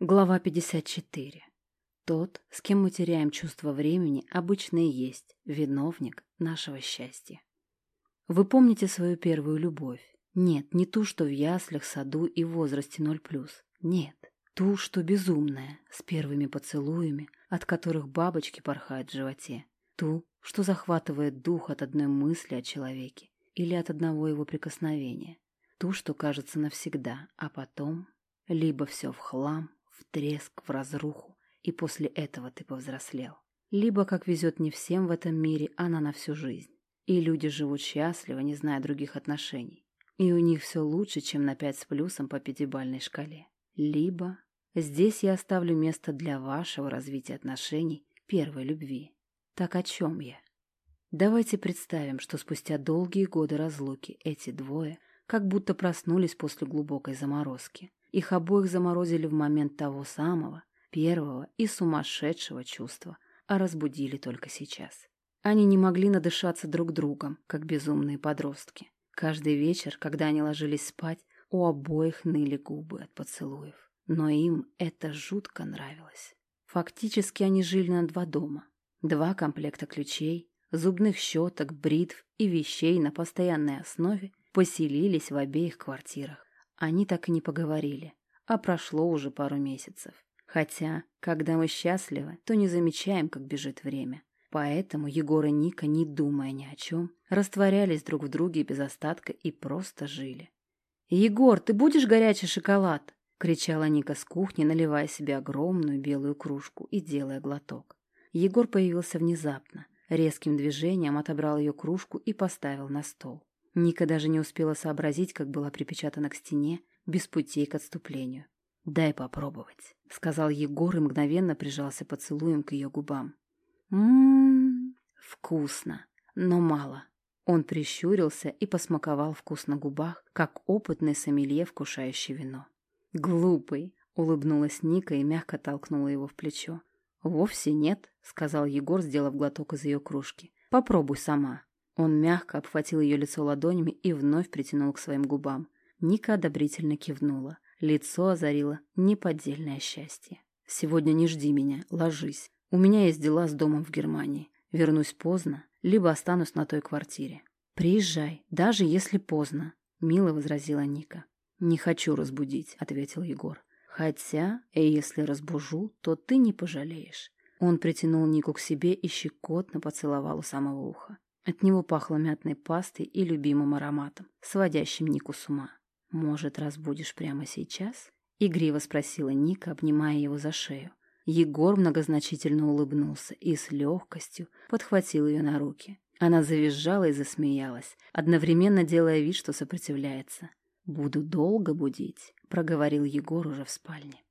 Глава 54. Тот, с кем мы теряем чувство времени, обычно и есть виновник нашего счастья. Вы помните свою первую любовь? Нет, не ту, что в яслях, саду и возрасте 0+. Нет, ту, что безумная, с первыми поцелуями, от которых бабочки порхают в животе. Ту, что захватывает дух от одной мысли о человеке или от одного его прикосновения. Ту, что кажется навсегда, а потом либо все в хлам, в треск, в разруху, и после этого ты повзрослел. Либо, как везет не всем в этом мире, она на всю жизнь. И люди живут счастливо, не зная других отношений. И у них все лучше, чем на пять с плюсом по пятибальной шкале. Либо здесь я оставлю место для вашего развития отношений первой любви. Так о чем я? Давайте представим, что спустя долгие годы разлуки эти двое как будто проснулись после глубокой заморозки. Их обоих заморозили в момент того самого, первого и сумасшедшего чувства, а разбудили только сейчас. Они не могли надышаться друг другом, как безумные подростки. Каждый вечер, когда они ложились спать, у обоих ныли губы от поцелуев. Но им это жутко нравилось. Фактически они жили на два дома. Два комплекта ключей, зубных щеток, бритв и вещей на постоянной основе поселились в обеих квартирах. Они так и не поговорили, а прошло уже пару месяцев. Хотя, когда мы счастливы, то не замечаем, как бежит время. Поэтому Егор и Ника, не думая ни о чем, растворялись друг в друге без остатка и просто жили. «Егор, ты будешь горячий шоколад?» — кричала Ника с кухни, наливая себе огромную белую кружку и делая глоток. Егор появился внезапно, резким движением отобрал ее кружку и поставил на стол. Ника даже не успела сообразить, как была припечатана к стене, без путей к отступлению. «Дай попробовать», — сказал Егор и мгновенно прижался поцелуем к ее губам. «Ммм, вкусно, но мало». Он прищурился и посмаковал вкус на губах, как опытный сомелье, вкушающий вино. «Глупый», — улыбнулась Ника и мягко толкнула его в плечо. «Вовсе нет», — сказал Егор, сделав глоток из ее кружки. «Попробуй сама». Он мягко обхватил ее лицо ладонями и вновь притянул к своим губам. Ника одобрительно кивнула. Лицо озарило неподдельное счастье. «Сегодня не жди меня, ложись. У меня есть дела с домом в Германии. Вернусь поздно, либо останусь на той квартире». «Приезжай, даже если поздно», — мило возразила Ника. «Не хочу разбудить», — ответил Егор. «Хотя, если разбужу, то ты не пожалеешь». Он притянул Нику к себе и щекотно поцеловал у самого уха. От него пахло мятной пастой и любимым ароматом, сводящим Нику с ума. «Может, разбудишь прямо сейчас?» — игриво спросила Ника, обнимая его за шею. Егор многозначительно улыбнулся и с легкостью подхватил ее на руки. Она завизжала и засмеялась, одновременно делая вид, что сопротивляется. «Буду долго будить», — проговорил Егор уже в спальне.